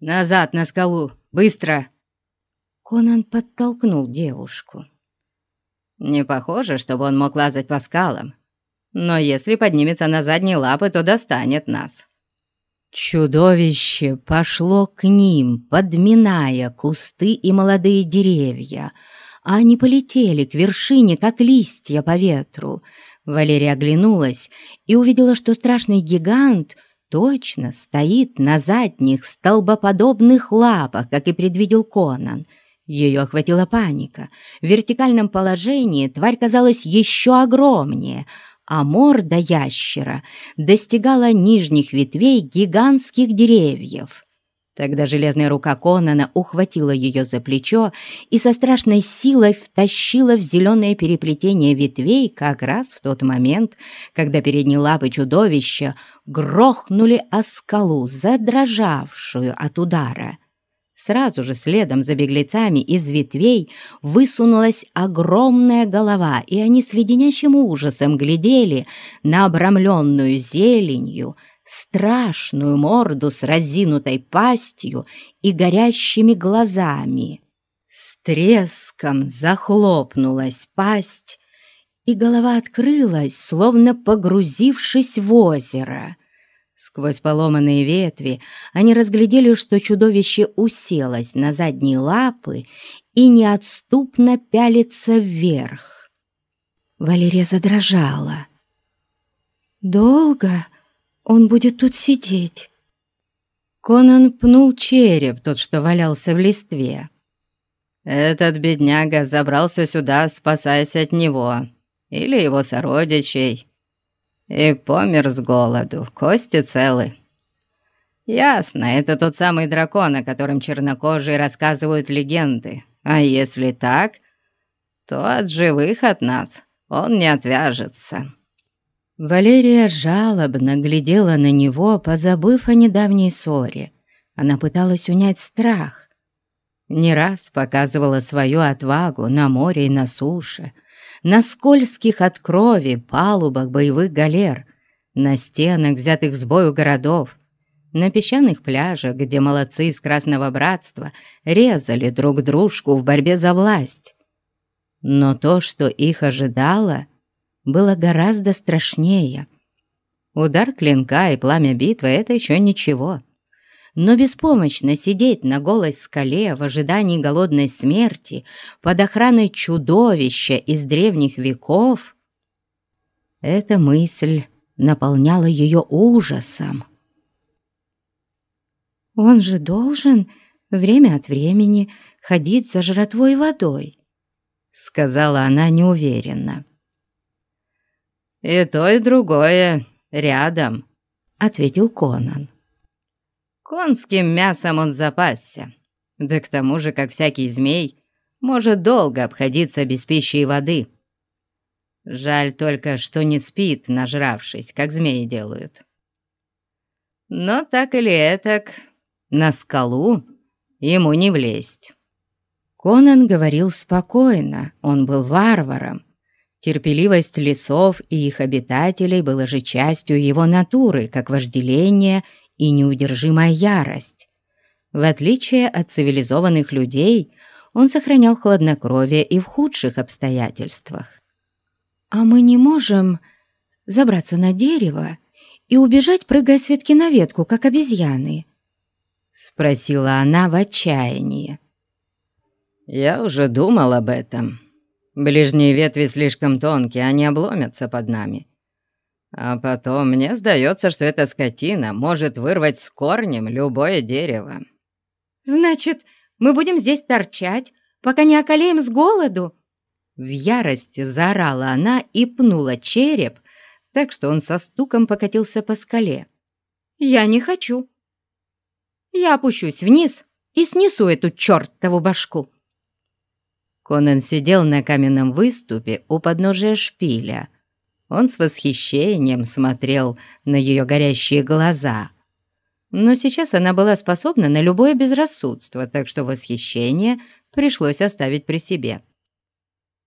Назад на скалу! Быстро!» Конан подтолкнул девушку. Не похоже, чтобы он мог лазать по скалам, но если поднимется на задние лапы, то достанет нас. Чудовище пошло к ним, подминая кусты и молодые деревья, а они полетели к вершине, как листья по ветру. Валерия оглянулась и увидела, что страшный гигант точно стоит на задних столбоподобных лапах, как и предвидел Конан. Ее охватила паника. В вертикальном положении тварь казалась еще огромнее — а морда ящера достигала нижних ветвей гигантских деревьев. Тогда железная рука Конана ухватила ее за плечо и со страшной силой втащила в зеленое переплетение ветвей как раз в тот момент, когда передние лапы чудовища грохнули о скалу, задрожавшую от удара. Сразу же следом за беглецами из ветвей высунулась огромная голова, и они с леденящим ужасом глядели на обрамленную зеленью, страшную морду с разинутой пастью и горящими глазами. С треском захлопнулась пасть, и голова открылась, словно погрузившись в озеро — Сквозь поломанные ветви они разглядели, что чудовище уселось на задние лапы и неотступно пялится вверх. Валерия задрожала. «Долго он будет тут сидеть?» Конан пнул череп, тот, что валялся в листве. «Этот бедняга забрался сюда, спасаясь от него, или его сородичей, и помер с голоду, кости целы. Ясно, это тот самый дракон, о котором чернокожие рассказывают легенды. А если так, то от живых от нас он не отвяжется». Валерия жалобно глядела на него, позабыв о недавней ссоре. Она пыталась унять страх. Не раз показывала свою отвагу на море и на суше — на скользких от крови палубах боевых галер, на стенах, взятых с бою городов, на песчаных пляжах, где молодцы из Красного Братства резали друг дружку в борьбе за власть. Но то, что их ожидало, было гораздо страшнее. Удар клинка и пламя битвы — это еще ничего — но беспомощно сидеть на голой скале в ожидании голодной смерти под охраной чудовища из древних веков, эта мысль наполняла ее ужасом. «Он же должен время от времени ходить за жратвой водой», — сказала она неуверенно. «И то, и другое рядом», — ответил Конан. Конским мясом он запасся. Да к тому же, как всякий змей, может долго обходиться без пищи и воды. Жаль только, что не спит, нажравшись, как змеи делают. Но так или этак, на скалу ему не влезть. Конан говорил спокойно, он был варваром. Терпеливость лесов и их обитателей была же частью его натуры, как вожделение и неудержимая ярость. В отличие от цивилизованных людей, он сохранял хладнокровие и в худших обстоятельствах. «А мы не можем забраться на дерево и убежать, прыгая с ветки на ветку, как обезьяны?» — спросила она в отчаянии. «Я уже думал об этом. Ближние ветви слишком тонкие, они обломятся под нами. А потом мне сдается, что эта скотина может вырвать с корнем любое дерево. «Значит, мы будем здесь торчать, пока не околеем с голоду?» В ярости заорала она и пнула череп, так что он со стуком покатился по скале. «Я не хочу. Я опущусь вниз и снесу эту чертову башку». Конан сидел на каменном выступе у подножия шпиля, он с восхищением смотрел на ее горящие глаза. Но сейчас она была способна на любое безрассудство, так что восхищение пришлось оставить при себе.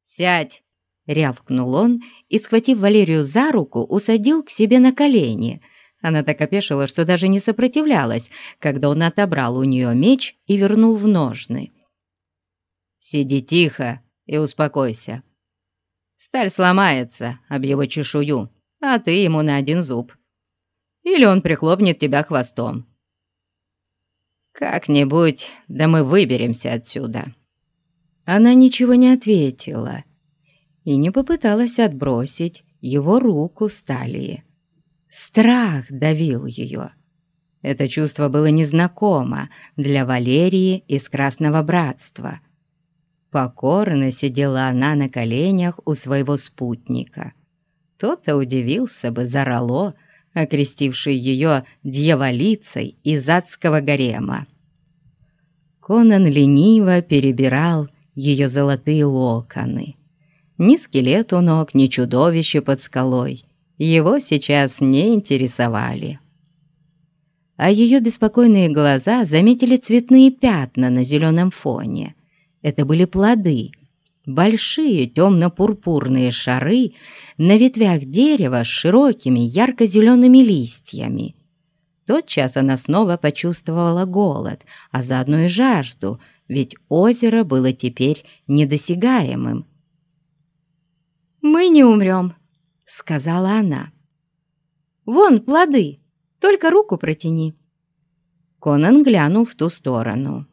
«Сядь!» — рявкнул он и, схватив Валерию за руку, усадил к себе на колени, Она так опешила, что даже не сопротивлялась, когда он отобрал у нее меч и вернул в ножны. «Сиди тихо и успокойся. Сталь сломается об его чешую, а ты ему на один зуб. Или он прихлопнет тебя хвостом. Как-нибудь, да мы выберемся отсюда». Она ничего не ответила и не попыталась отбросить его руку с. Страх давил ее. Это чувство было незнакомо для Валерии из Красного Братства. Покорно сидела она на коленях у своего спутника. Тот-то удивился бы за Роло, окрестивший ее дьяволицей из адского гарема. Конан лениво перебирал ее золотые локоны. Ни скелет у ног, ни чудовище под скалой его сейчас не интересовали. А ее беспокойные глаза заметили цветные пятна на зеленом фоне. Это были плоды, большие темно-пурпурные шары на ветвях дерева с широкими ярко-зелеными листьями. Тотчас она снова почувствовала голод, а заодно и жажду, ведь озеро было теперь недосягаемым. «Мы не умрем», — сказала она. «Вон плоды, только руку протяни». Конан глянул в ту сторону.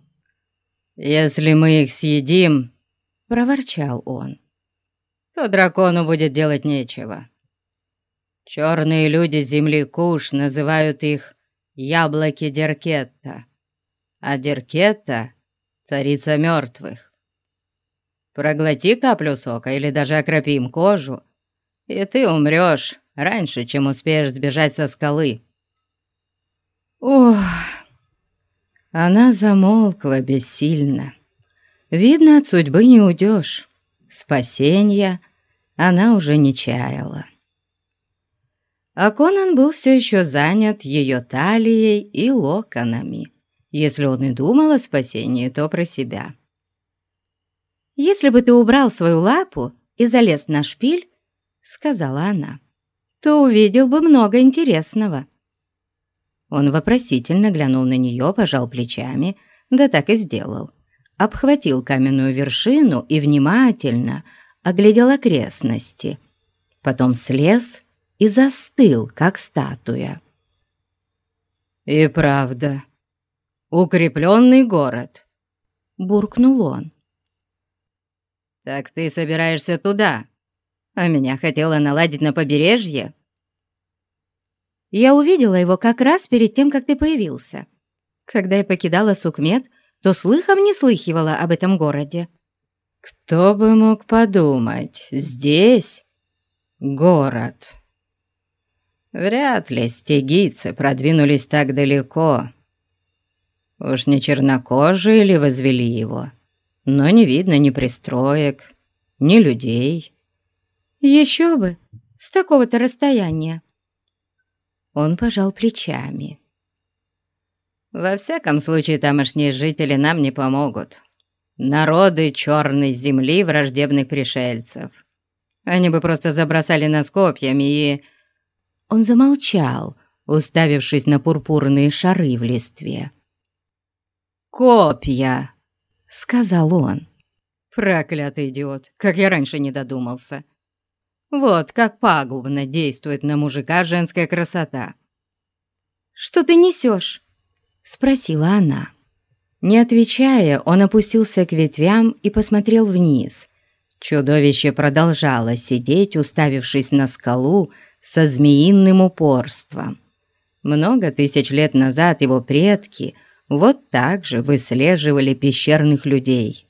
«Если мы их съедим», — проворчал он, — «то дракону будет делать нечего. Черные люди земли Куш называют их яблоки Деркетта, а Деркетта — царица мертвых. Проглоти каплю сока или даже окропи им кожу, и ты умрешь раньше, чем успеешь сбежать со скалы». «Ох!» Она замолкла бессильно. Видно, от судьбы не уйдешь. Спасения она уже не чаяла. А Конан был все еще занят ее талией и локонами. Если он и думал о спасении, то про себя. «Если бы ты убрал свою лапу и залез на шпиль, — сказала она, — то увидел бы много интересного». Он вопросительно глянул на нее, пожал плечами, да так и сделал. Обхватил каменную вершину и внимательно оглядел окрестности. Потом слез и застыл, как статуя. «И правда, укрепленный город», — буркнул он. «Так ты собираешься туда?» а меня хотела наладить на побережье. Я увидела его как раз перед тем, как ты появился. Когда я покидала Сукмет, то слыхом не слыхивала об этом городе. Кто бы мог подумать, здесь город. Вряд ли стегийцы продвинулись так далеко. Уж не чернокожие ли возвели его, но не видно ни пристроек, ни людей. «Еще бы! С такого-то расстояния!» Он пожал плечами. «Во всяком случае, тамошние жители нам не помогут. Народы черной земли враждебных пришельцев. Они бы просто забросали нас копьями и...» Он замолчал, уставившись на пурпурные шары в листве. «Копья!» — сказал он. «Проклятый идиот! Как я раньше не додумался!» Вот как пагубно действует на мужика женская красота. «Что ты несешь?» — спросила она. Не отвечая, он опустился к ветвям и посмотрел вниз. Чудовище продолжало сидеть, уставившись на скалу со змеиным упорством. Много тысяч лет назад его предки вот так же выслеживали пещерных людей.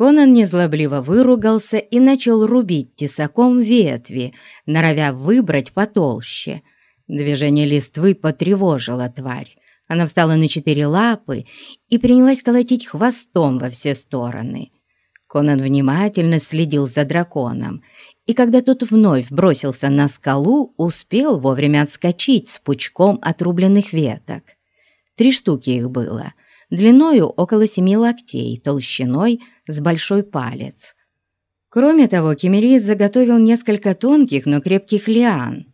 Конан незлобливо выругался и начал рубить тесаком ветви, норовя выбрать потолще. Движение листвы потревожило тварь. Она встала на четыре лапы и принялась колотить хвостом во все стороны. Конан внимательно следил за драконом, и когда тот вновь бросился на скалу, успел вовремя отскочить с пучком отрубленных веток. Три штуки их было, длиною около семи локтей, толщиной с большой палец. Кроме того, кемериец заготовил несколько тонких, но крепких лиан.